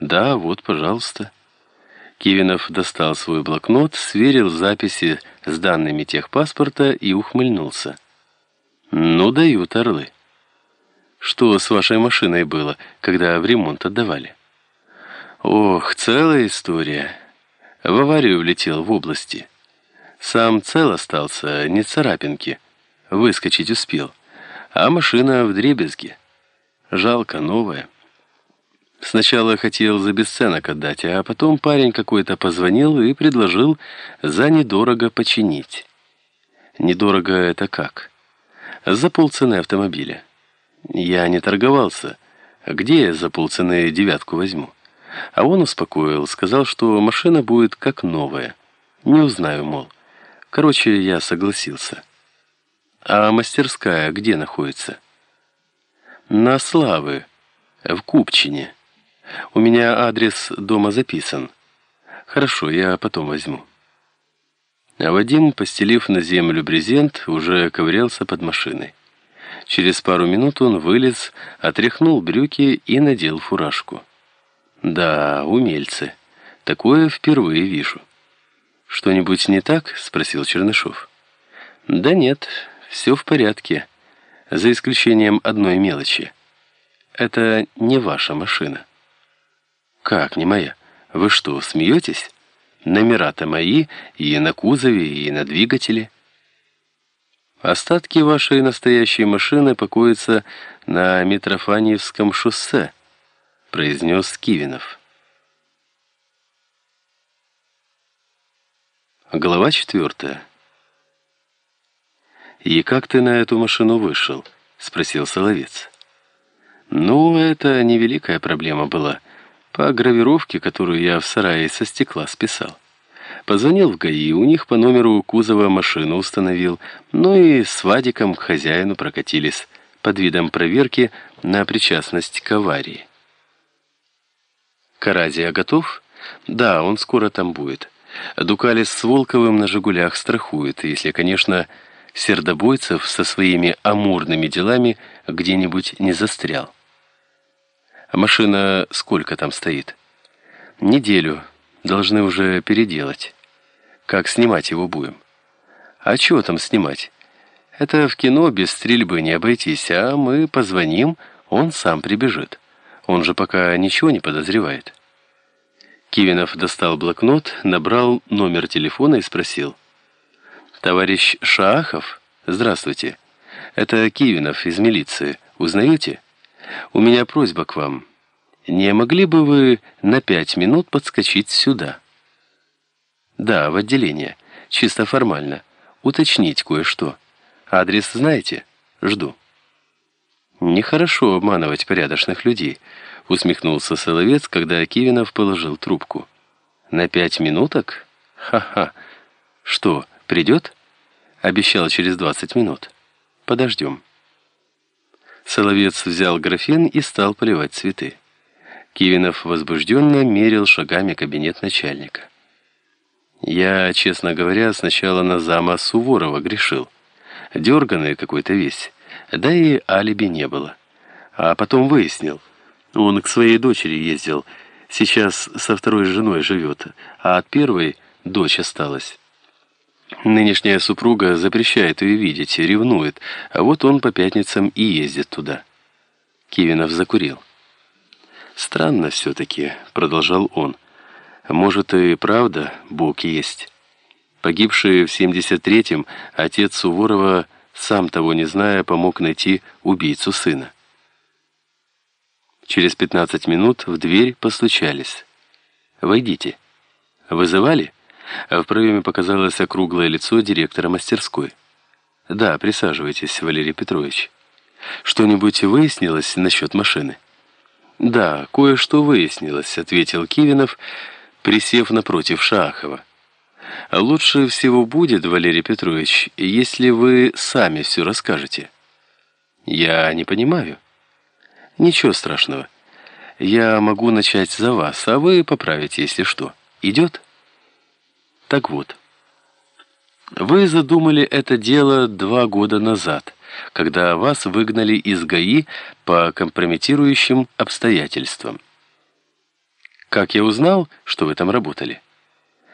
Да, вот, пожалуйста. Кивинов достал свой блокнот, сверил записи с данными техпаспорта и ухмыльнулся. Ну, дают орлы. Что с вашей машиной было, когда в ремонт отдавали? Ох, целая история. В аварию влетел в области. Сам цел остался, не царапинки. Выскочить успел. А машина в дребезге. Жалко, новая. Сначала хотел за бесценок отдать, а потом парень какой-то позвонил и предложил за недорого починить. Недорого это как? За полцены автомобиля. Я не торговался. Где я за полцены девятку возьму? А он успокоил, сказал, что машина будет как новая. Не узнаю, мол. Короче, я согласился. А мастерская где находится? На Славы, в Купчине. У меня адрес дома записан. Хорошо, я потом возьму. А Вадим, постелив на землю брезент, уже ковырялся под машиной. Через пару минут он вылез, отряхнул брюки и надел фуражку. Да, умельцы. Такое впервые вижу. Что-нибудь не так? спросил Чернышов. Да нет, все в порядке, за исключением одной мелочи. Это не ваша машина. Как не моя? Вы что, смеетесь? Номера-то мои и на кузове, и на двигателе. Остатки вашей настоящей машины покоятся на Митрофаньевском шоссе, произнес Кивинов. Глава четвертая. «И как ты на эту машину вышел?» — спросил Соловец. «Ну, это невеликая проблема была» по гравировке, которую я в сарае со стекла списал. Позвонил в ГАИ, у них по номеру кузова машину установил, ну и с Вадиком к хозяину прокатились под видом проверки на причастность к аварии. Каразия готов? Да, он скоро там будет. Дукалис с Волковым на «Жигулях» страхует, если, конечно, Сердобойцев со своими амурными делами где-нибудь не застрял. А машина сколько там стоит? Неделю. Должны уже переделать. Как снимать его будем? А чего там снимать? Это в кино без стрельбы не обойтись, а мы позвоним, он сам прибежит. Он же пока ничего не подозревает. Кивинов достал блокнот, набрал номер телефона и спросил. «Товарищ Шаахов? Здравствуйте. Это Кивинов из милиции. Узнаете?» У меня просьба к вам. Не могли бы вы на пять минут подскочить сюда? Да, в отделение. Чисто формально. Уточнить кое-что. Адрес знаете? Жду. Нехорошо обманывать порядочных людей, усмехнулся Соловец, когда Кивинов положил трубку. На пять минуток? Ха-ха. Что, придет? Обещал через двадцать минут. Подождем. Соловец взял графин и стал поливать цветы. Кивинов возбужденно мерил шагами кабинет начальника. Я, честно говоря, сначала на зама Суворова грешил. Дерганный какой-то весь. Да и алиби не было. А потом выяснил. Он к своей дочери ездил. Сейчас со второй женой живет, а от первой дочь осталась. Нынешняя супруга запрещает ее видеть, ревнует, а вот он по пятницам и ездит туда. Кивинов закурил. «Странно все-таки», — продолжал он. «Может, и правда Бог есть. Погибший в 73-м отец Суворова, сам того не зная, помог найти убийцу сына. Через 15 минут в дверь постучались. «Войдите». «Вызывали?» В проеме показалось округлое лицо директора мастерской. «Да, присаживайтесь, Валерий Петрович. Что-нибудь выяснилось насчет машины?» «Да, кое-что выяснилось», — ответил Кивинов, присев напротив Шахова. «Лучше всего будет, Валерий Петрович, если вы сами все расскажете». «Я не понимаю». «Ничего страшного. Я могу начать за вас, а вы поправите, если что. Идет?» Так вот, вы задумали это дело два года назад, когда вас выгнали из ГАИ по компрометирующим обстоятельствам. как я узнал, что вы там работали?»